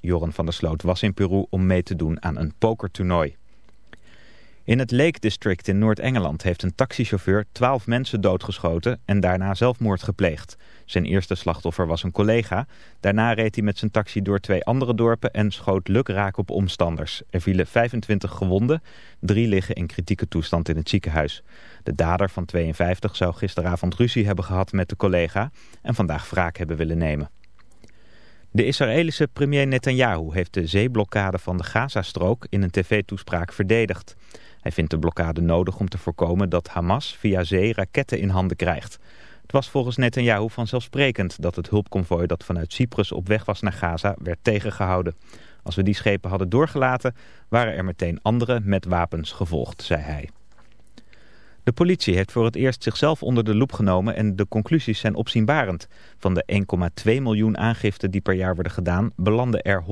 Joren van der Sloot was in Peru om mee te doen aan een pokertoernooi. In het Lake District in Noord-Engeland heeft een taxichauffeur twaalf mensen doodgeschoten en daarna zelfmoord gepleegd. Zijn eerste slachtoffer was een collega. Daarna reed hij met zijn taxi door twee andere dorpen en schoot lukraak op omstanders. Er vielen 25 gewonden, drie liggen in kritieke toestand in het ziekenhuis. De dader van 52 zou gisteravond ruzie hebben gehad met de collega en vandaag wraak hebben willen nemen. De Israëlische premier Netanyahu heeft de zeeblokkade van de Gazastrook in een tv-toespraak verdedigd. Hij vindt de blokkade nodig om te voorkomen dat Hamas via zee raketten in handen krijgt. Het was volgens Netanyahu vanzelfsprekend dat het hulpconvoi dat vanuit Cyprus op weg was naar Gaza werd tegengehouden. Als we die schepen hadden doorgelaten, waren er meteen andere met wapens gevolgd, zei hij. De politie heeft voor het eerst zichzelf onder de loep genomen en de conclusies zijn opzienbarend. Van de 1,2 miljoen aangiften die per jaar worden gedaan, belanden er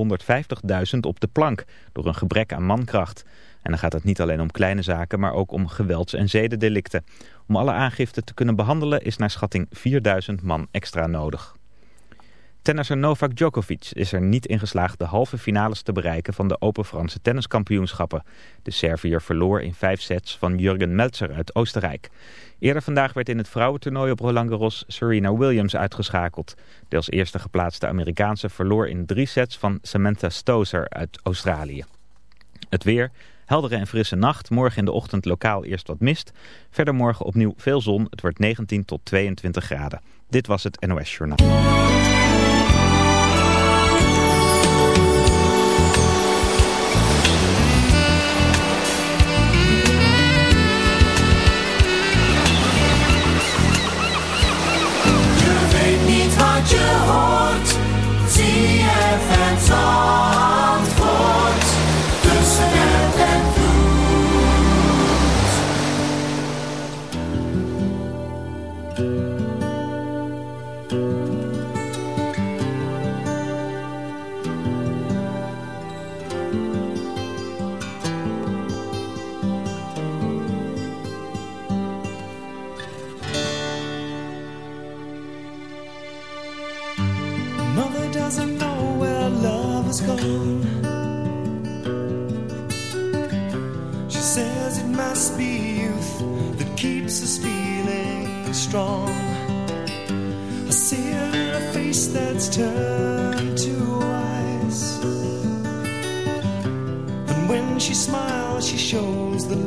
150.000 op de plank door een gebrek aan mankracht. En dan gaat het niet alleen om kleine zaken, maar ook om gewelds- en zedendelicten. Om alle aangiften te kunnen behandelen is naar schatting 4000 man extra nodig. Tennisser Novak Djokovic is er niet in geslaagd de halve finales te bereiken van de Open Franse tenniskampioenschappen. De Serviër verloor in vijf sets van Jurgen Meltzer uit Oostenrijk. Eerder vandaag werd in het vrouwentoernooi op Roland Garros Serena Williams uitgeschakeld. De als eerste geplaatste Amerikaanse verloor in drie sets van Samantha Stosur uit Australië. Het weer... Heldere en frisse nacht. Morgen in de ochtend lokaal eerst wat mist. Verder morgen opnieuw veel zon. Het wordt 19 tot 22 graden. Dit was het NOS Journaal.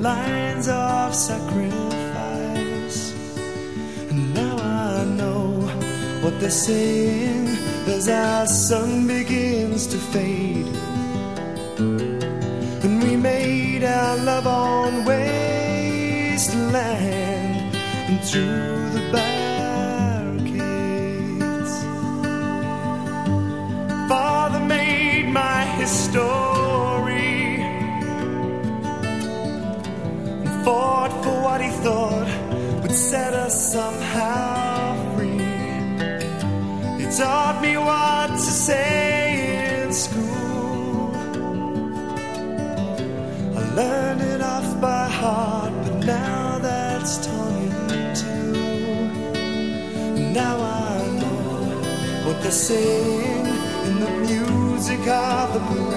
Lines of sacrifice. And now I know what they're saying as our sun begins to fade. And we made our love on wasteland and through the. What he thought would set us somehow free. He taught me what to say in school. I learned it off by heart, but now that's two. And now I know what they're saying in the music of the parade.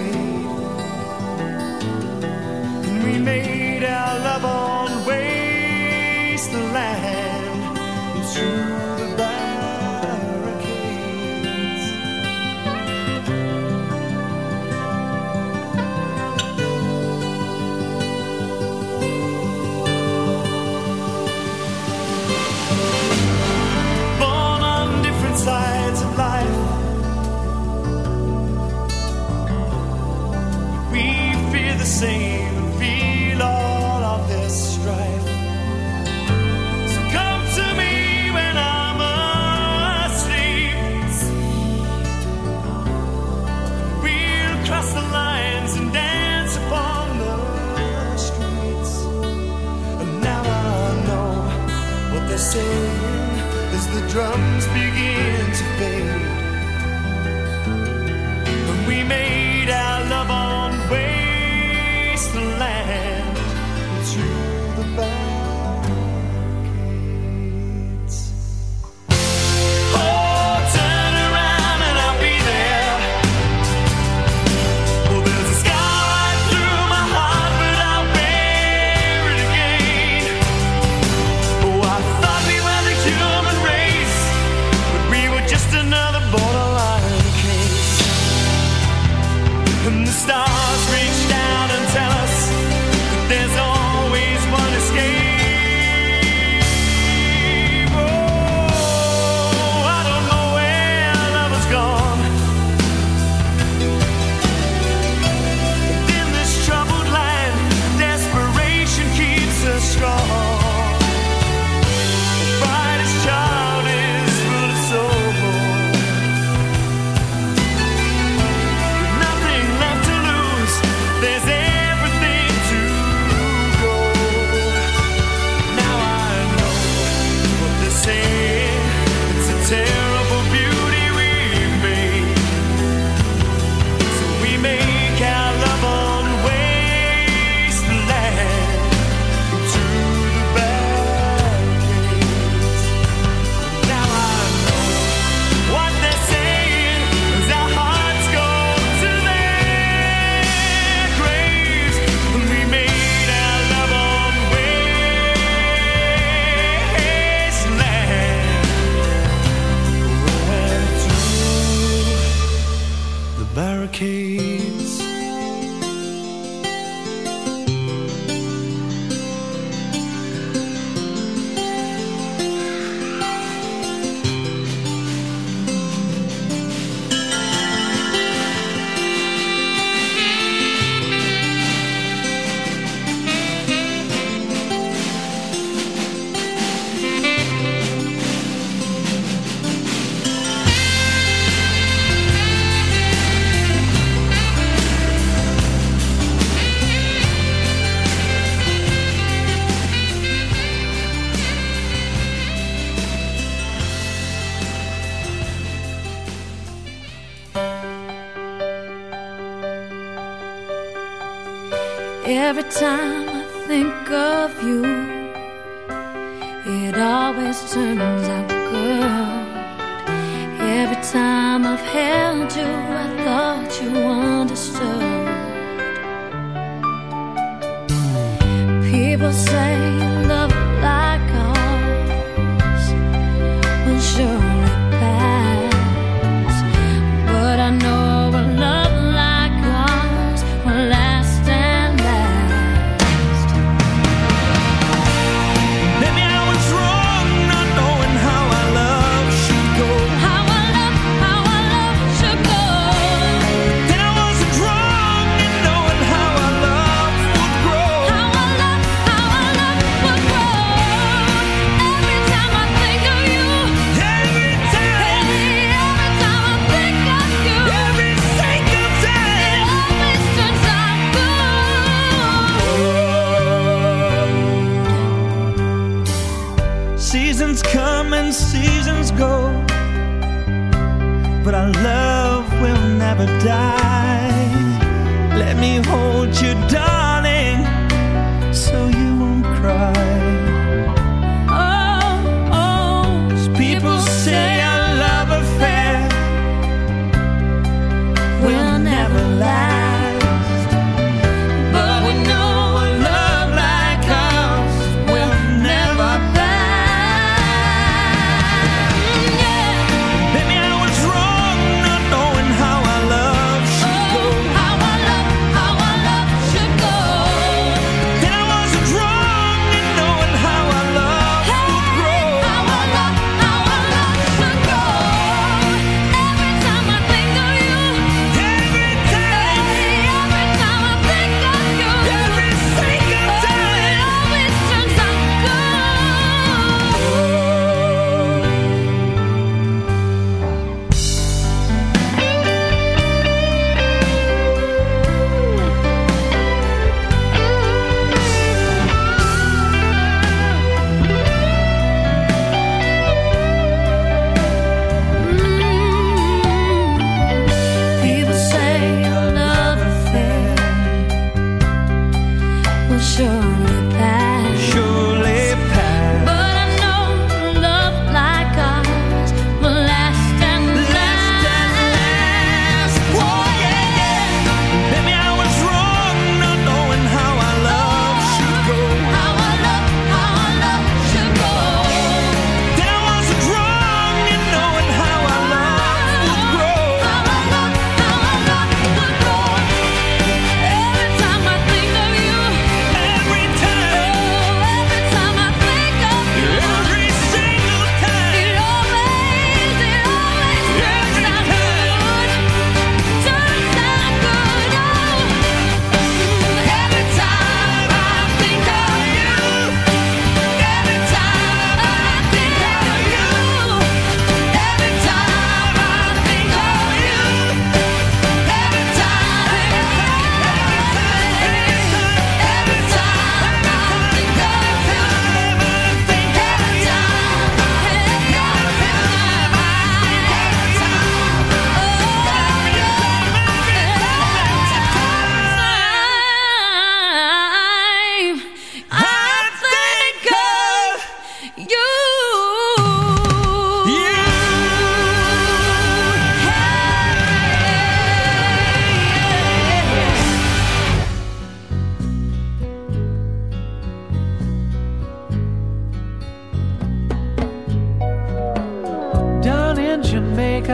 drum.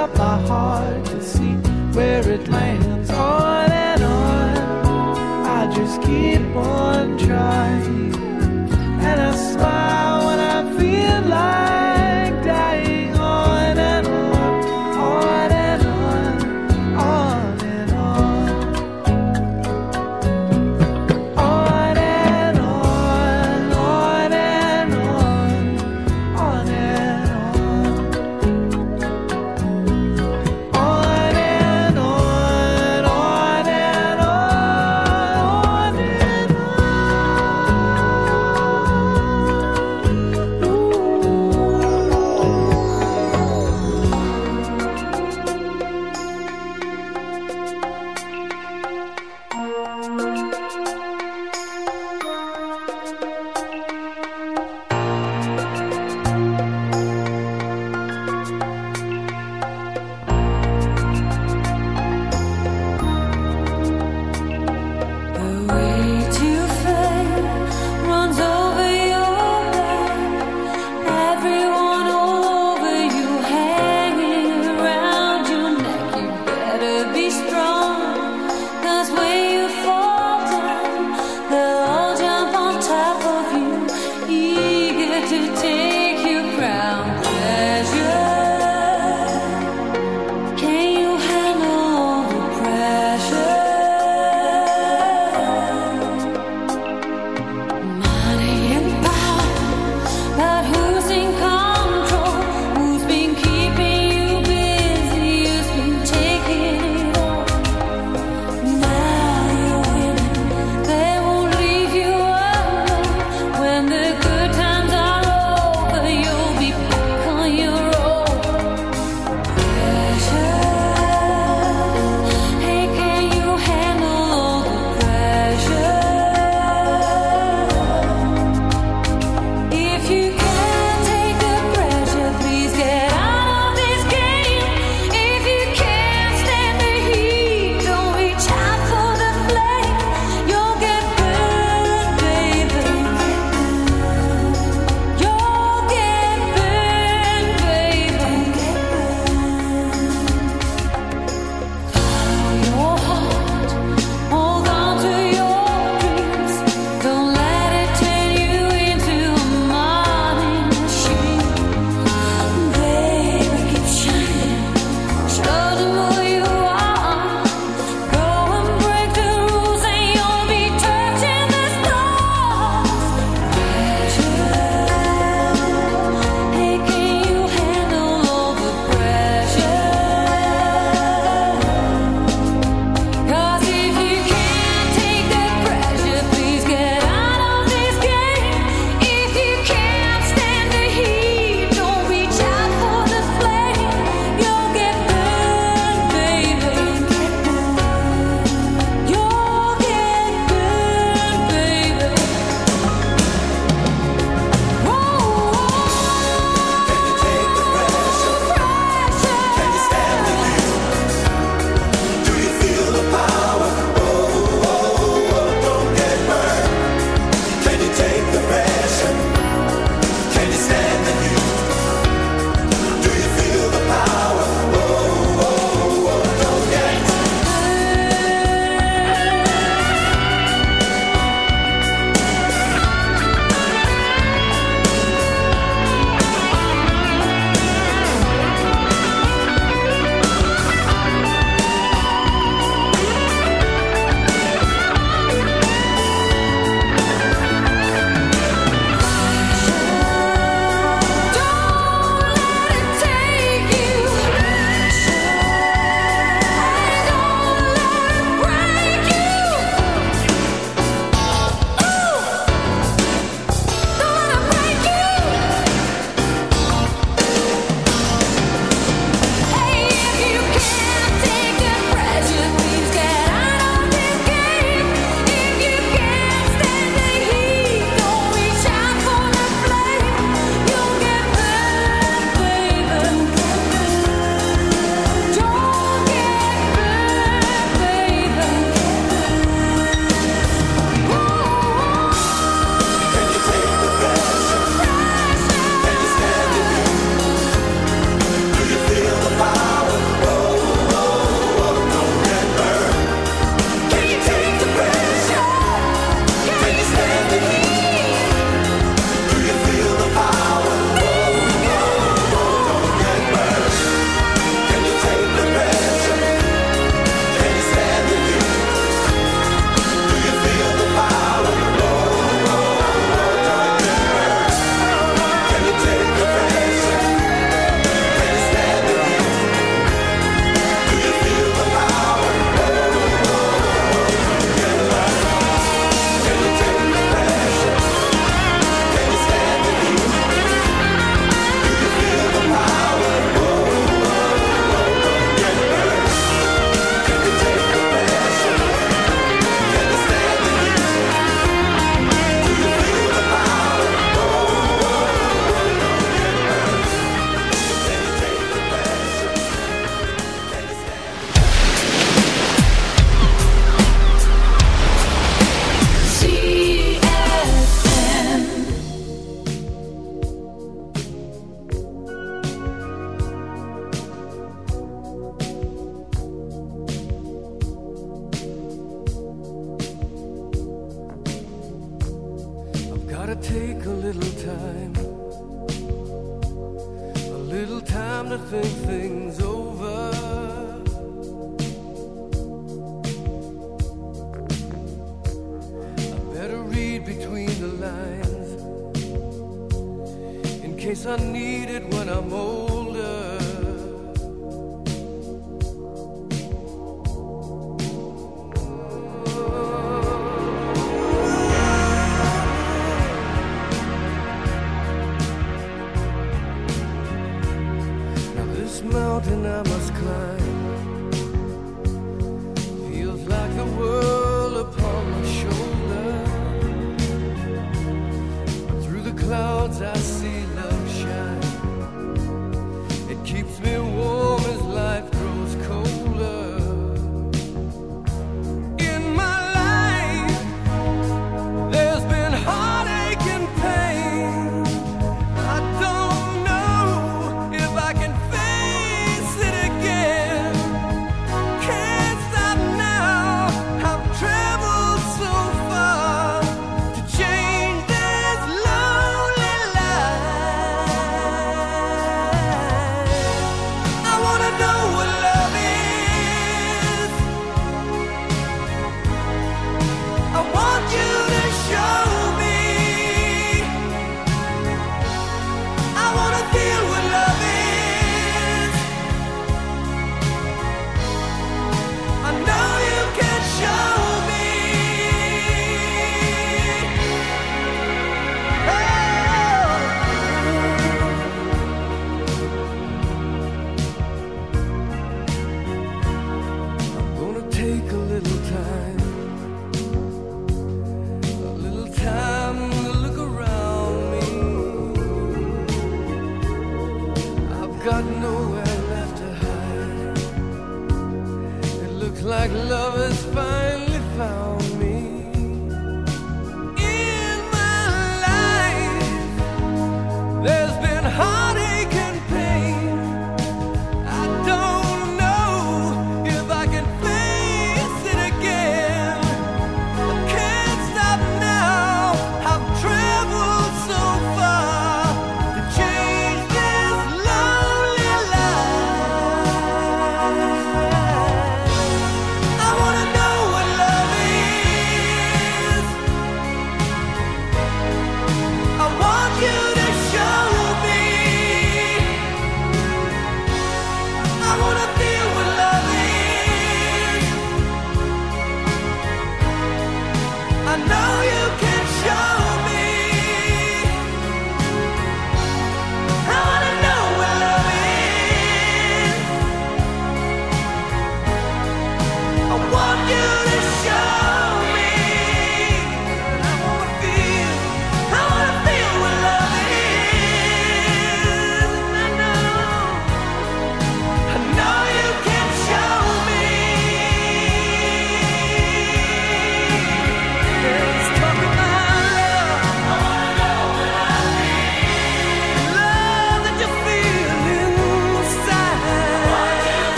Up my heart to see where it lands. On and on. I just keep on trying.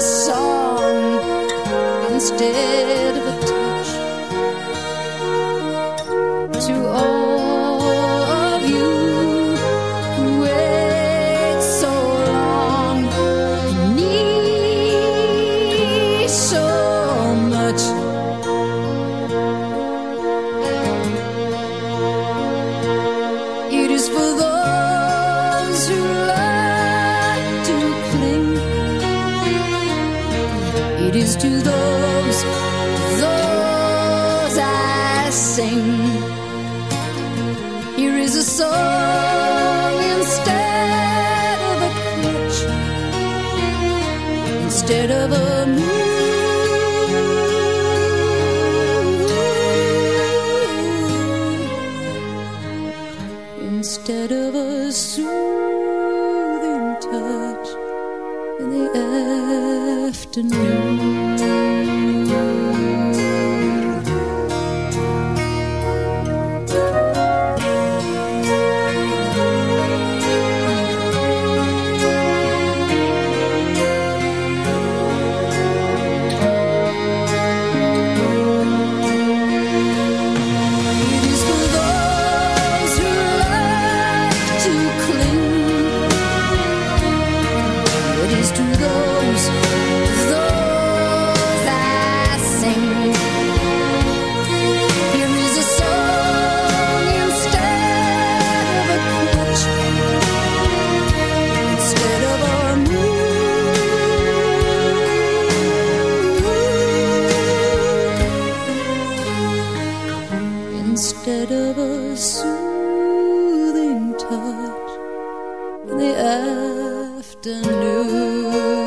Song instead of a soothing touch in the afternoon.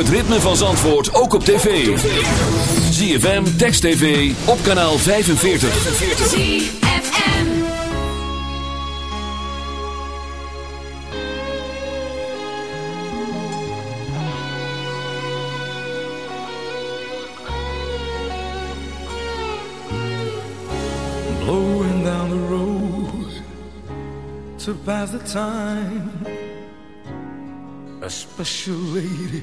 Het ritme van Zandvoort ook op tv. ZFM, Text TV, op kanaal 45. ZFM. blowing down the road to pass the time. A special lady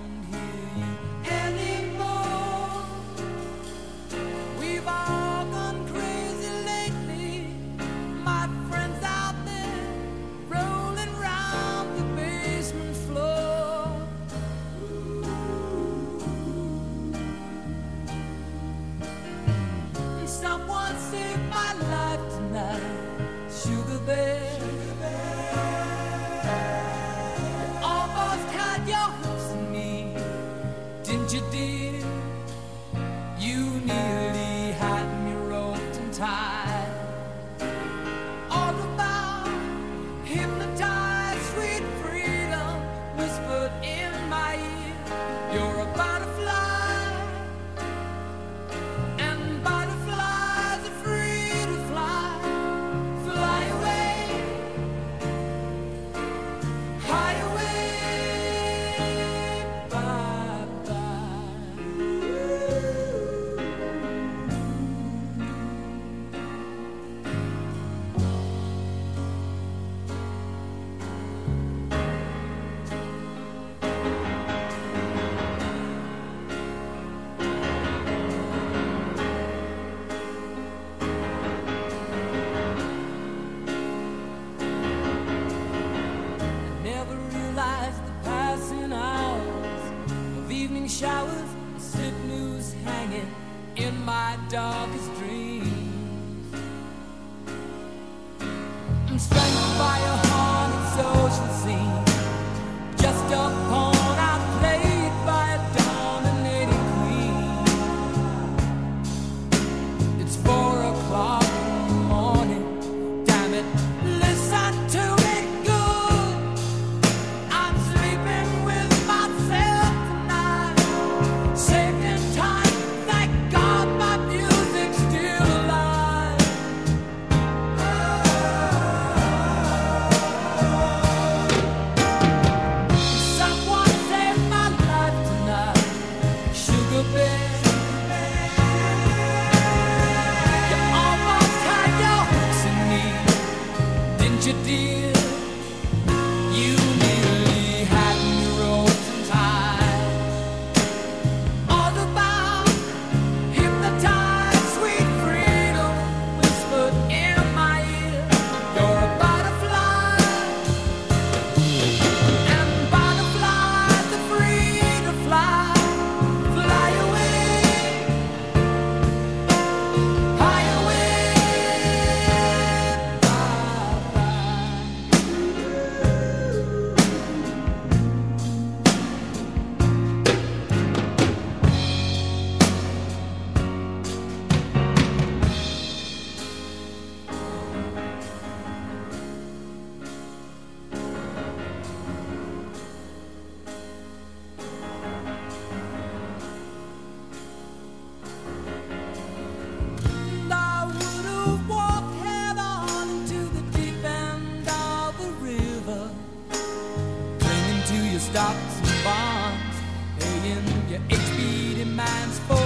darkest dreams. stocks and bonds, paying your HB demands for.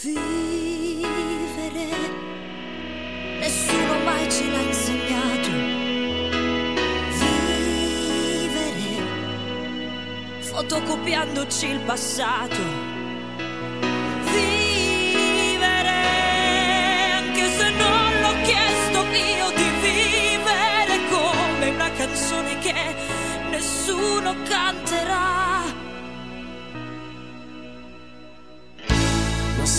Vivere, nessuno mai ce l'ha insegnato. Vivere, fotocopiandoci il passato vivere, anche se non l'ho chiesto io di vivere come una canzone che nessuno canterà.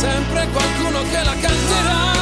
sempre qualcuno che la canterà.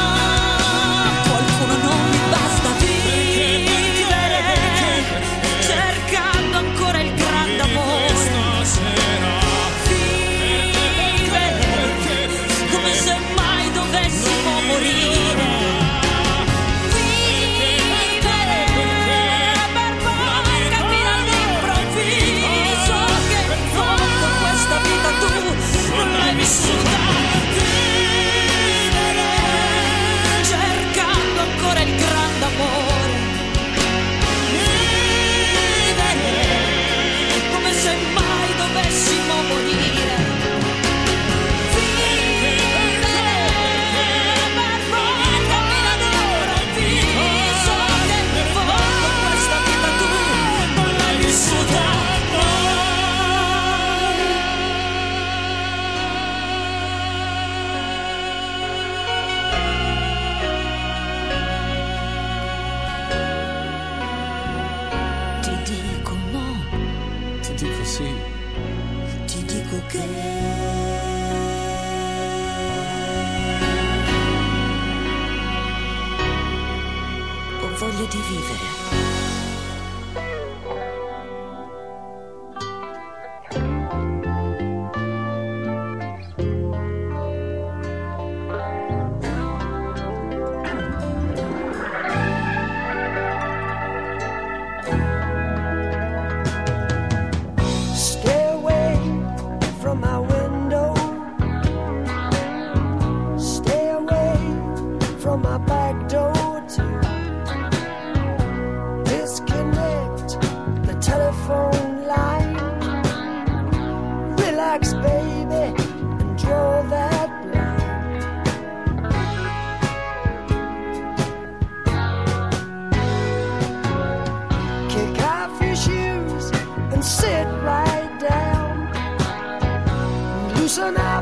person I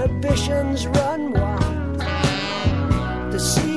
inhibitions run wild. The secret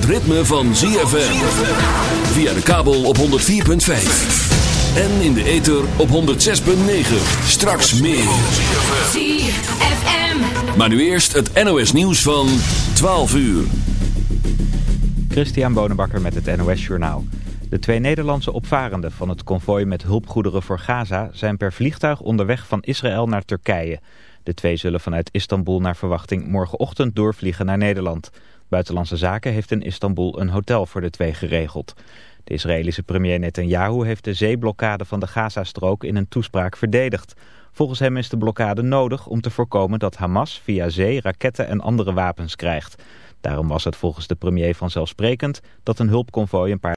het ritme van ZFM. Via de kabel op 104.5. En in de ether op 106.9. Straks meer. ZFM. Maar nu eerst het NOS nieuws van 12 uur. Christian Bonenbakker met het NOS Journaal. De twee Nederlandse opvarenden van het konvooi met hulpgoederen voor Gaza... zijn per vliegtuig onderweg van Israël naar Turkije. De twee zullen vanuit Istanbul naar verwachting morgenochtend doorvliegen naar Nederland. Buitenlandse Zaken heeft in Istanbul een hotel voor de twee geregeld. De Israëlische premier Netanyahu heeft de zeeblokkade van de Gazastrook in een toespraak verdedigd. Volgens hem is de blokkade nodig om te voorkomen dat Hamas via zee raketten en andere wapens krijgt. Daarom was het volgens de premier vanzelfsprekend dat een hulpconvooi een paar